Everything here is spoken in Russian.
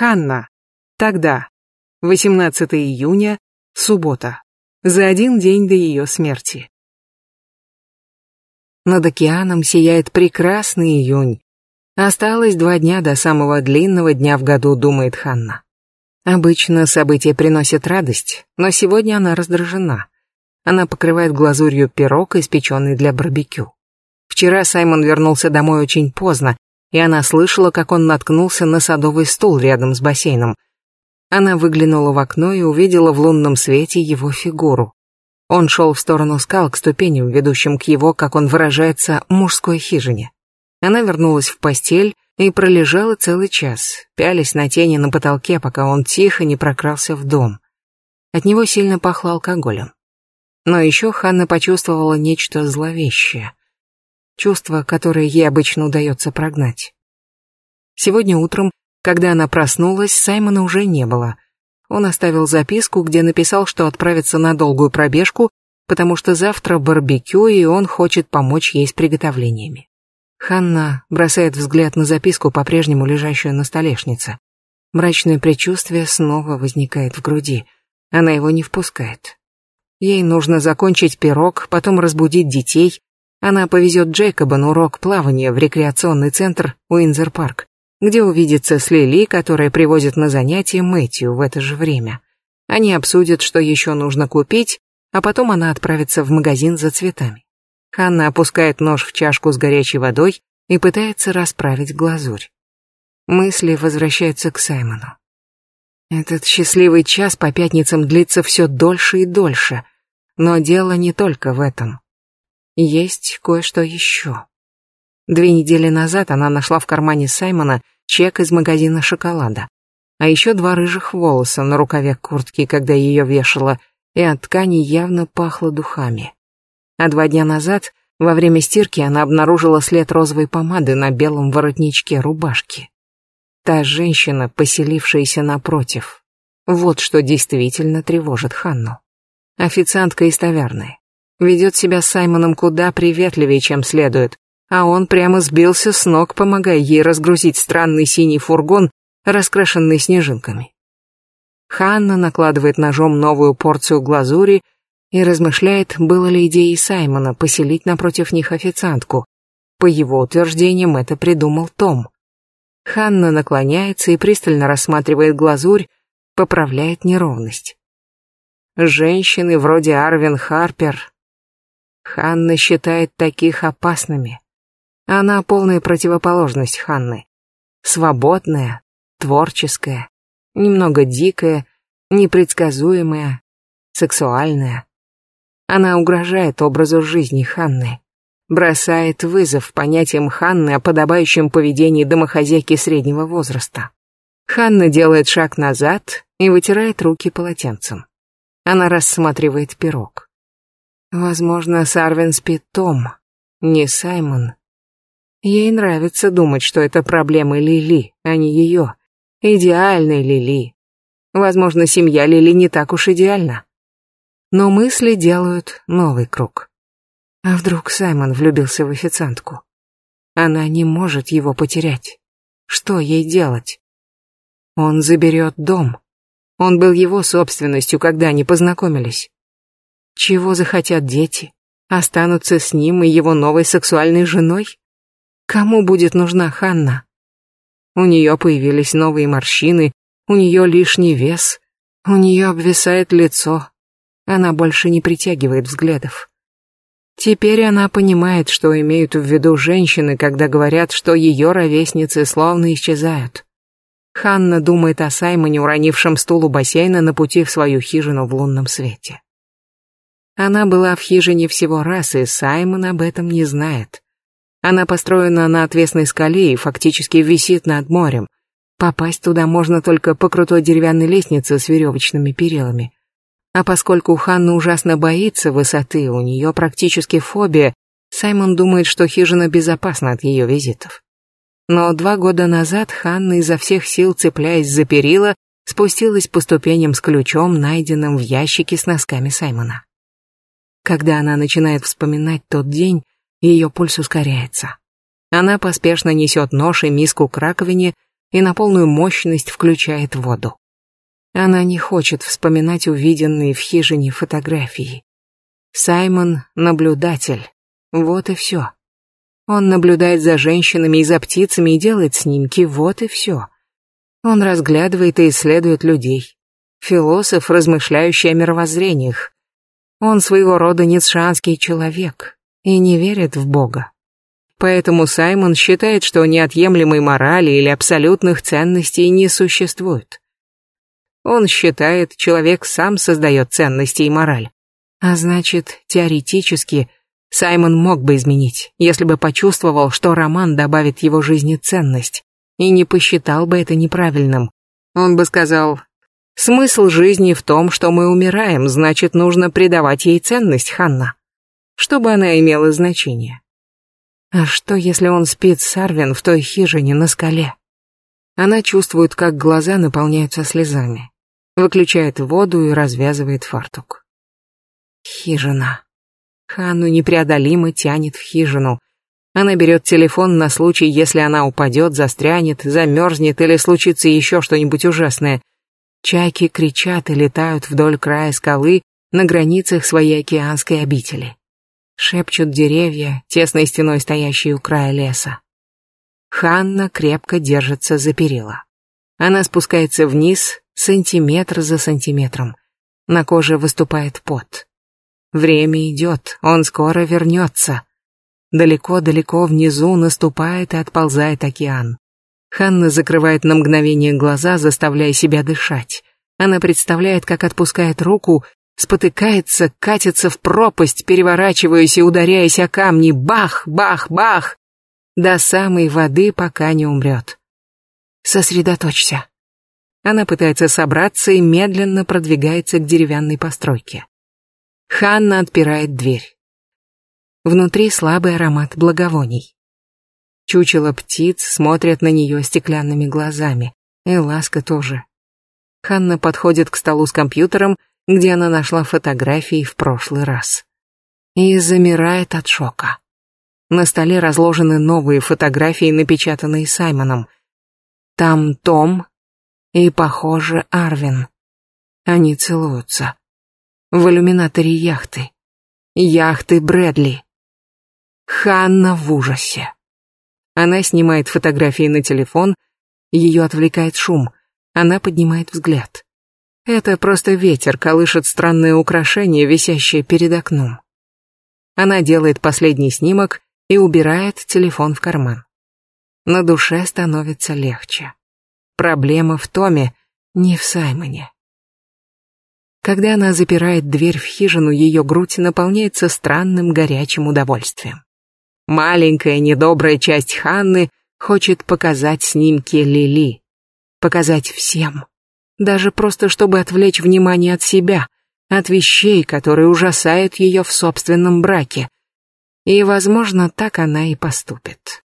Ханна. Тогда, 18 июня, суббота, за один день до ее смерти. Над океаном сияет прекрасный июнь. Осталось два дня до самого длинного дня в году, думает Ханна. Обычно события приносят радость, но сегодня она раздражена. Она покрывает глазурью пирог, испеченный для барбекю. Вчера Саймон вернулся домой очень поздно, и она слышала, как он наткнулся на садовый стул рядом с бассейном. Она выглянула в окно и увидела в лунном свете его фигуру. Он шел в сторону скал к ступеням, ведущим к его, как он выражается, мужской хижине. Она вернулась в постель и пролежала целый час, пялись на тени на потолке, пока он тихо не прокрался в дом. От него сильно пахло алкоголем. Но еще Ханна почувствовала нечто зловещее чувство, которое ей обычно удается прогнать. Сегодня утром, когда она проснулась, Саймона уже не было. Он оставил записку, где написал, что отправится на долгую пробежку, потому что завтра барбекю, и он хочет помочь ей с приготовлениями. Ханна бросает взгляд на записку, по-прежнему лежащую на столешнице. Мрачное предчувствие снова возникает в груди. Она его не впускает. Ей нужно закончить пирог, потом разбудить детей, она повезет Джейкоба на урок плавания в рекреационный центр Уинзер-парк, где увидится с Лили, которая привозит на занятия Мэтью в это же время. Они обсудят, что еще нужно купить, а потом она отправится в магазин за цветами. Ханна опускает нож в чашку с горячей водой и пытается расправить глазурь. Мысли возвращаются к Саймону. Этот счастливый час по пятницам длится все дольше и дольше, но дело не только в этом есть кое-что еще. Две недели назад она нашла в кармане Саймона чек из магазина шоколада, а еще два рыжих волоса на рукаве куртки, когда ее вешала, и от ткани явно пахло духами. А два дня назад, во время стирки, она обнаружила след розовой помады на белом воротничке рубашки. Та женщина, поселившаяся напротив. Вот что действительно тревожит Ханну. Официантка из таверны ведет себя с Саймоном куда приветливее, чем следует. А он прямо сбился с ног, помогая ей разгрузить странный синий фургон, раскрашенный снежинками. Ханна накладывает ножом новую порцию глазури и размышляет, было ли идеей Саймона поселить напротив них официантку. По его утверждениям, это придумал Том. Ханна наклоняется и пристально рассматривает глазурь, поправляет неровность. Женщины вроде Арвин Харпер Ханна считает таких опасными. Она полная противоположность Ханны. Свободная, творческая, немного дикая, непредсказуемая, сексуальная. Она угрожает образу жизни Ханны, бросает вызов понятиям Ханны о подобающем поведении домохозяйки среднего возраста. Ханна делает шаг назад и вытирает руки полотенцем. Она рассматривает пирог. Возможно, Сарвин спит Том, не Саймон. Ей нравится думать, что это проблемы Лили, а не ее. Идеальной Лили. Возможно, семья Лили не так уж идеальна. Но мысли делают новый круг. А вдруг Саймон влюбился в официантку? Она не может его потерять. Что ей делать? Он заберет дом. Он был его собственностью, когда они познакомились. Чего захотят дети? Останутся с ним и его новой сексуальной женой? Кому будет нужна Ханна? У нее появились новые морщины, у нее лишний вес, у нее обвисает лицо. Она больше не притягивает взглядов. Теперь она понимает, что имеют в виду женщины, когда говорят, что ее ровесницы словно исчезают. Ханна думает о Саймоне, уронившем стул у бассейна на пути в свою хижину в лунном свете. Она была в хижине всего раз, и Саймон об этом не знает. Она построена на отвесной скале и фактически висит над морем. Попасть туда можно только по крутой деревянной лестнице с веревочными перилами. А поскольку Ханна ужасно боится высоты, у нее практически фобия, Саймон думает, что хижина безопасна от ее визитов. Но два года назад Ханна изо всех сил, цепляясь за перила, спустилась по ступеням с ключом, найденным в ящике с носками Саймона. Когда она начинает вспоминать тот день, ее пульс ускоряется. Она поспешно несет нож и миску к раковине и на полную мощность включает воду. Она не хочет вспоминать увиденные в хижине фотографии. Саймон — наблюдатель. Вот и все. Он наблюдает за женщинами и за птицами и делает снимки. Вот и все. Он разглядывает и исследует людей. Философ, размышляющий о мировоззрениях. Он своего рода нецшанский человек и не верит в Бога. Поэтому Саймон считает, что неотъемлемой морали или абсолютных ценностей не существует. Он считает, человек сам создает ценности и мораль. А значит, теоретически, Саймон мог бы изменить, если бы почувствовал, что роман добавит его жизни ценность, и не посчитал бы это неправильным. Он бы сказал, Смысл жизни в том, что мы умираем, значит, нужно придавать ей ценность, Ханна, чтобы она имела значение. А что, если он спит с Арвин в той хижине на скале? Она чувствует, как глаза наполняются слезами, выключает воду и развязывает фартук. Хижина. Ханну непреодолимо тянет в хижину. Она берет телефон на случай, если она упадет, застрянет, замерзнет или случится еще что-нибудь ужасное. Чайки кричат и летают вдоль края скалы на границах своей океанской обители. Шепчут деревья, тесной стеной стоящие у края леса. Ханна крепко держится за перила. Она спускается вниз, сантиметр за сантиметром. На коже выступает пот. Время идет, он скоро вернется. Далеко-далеко внизу наступает и отползает океан. Ханна закрывает на мгновение глаза, заставляя себя дышать. Она представляет, как отпускает руку, спотыкается, катится в пропасть, переворачиваясь и ударяясь о камни. Бах, бах, бах! До самой воды, пока не умрет. Сосредоточься. Она пытается собраться и медленно продвигается к деревянной постройке. Ханна отпирает дверь. Внутри слабый аромат благовоний. Чучело птиц смотрят на нее стеклянными глазами. И Ласка тоже. Ханна подходит к столу с компьютером, где она нашла фотографии в прошлый раз. И замирает от шока. На столе разложены новые фотографии, напечатанные Саймоном. Там Том и, похоже, Арвин. Они целуются. В иллюминаторе яхты. Яхты Брэдли. Ханна в ужасе. Она снимает фотографии на телефон, ее отвлекает шум, она поднимает взгляд. Это просто ветер колышет странное украшение, висящее перед окном. Она делает последний снимок и убирает телефон в карман. На душе становится легче. Проблема в Томе, не в Саймоне. Когда она запирает дверь в хижину, ее грудь наполняется странным горячим удовольствием маленькая недобрая часть Ханны хочет показать снимки Лили. Показать всем. Даже просто, чтобы отвлечь внимание от себя, от вещей, которые ужасают ее в собственном браке. И, возможно, так она и поступит.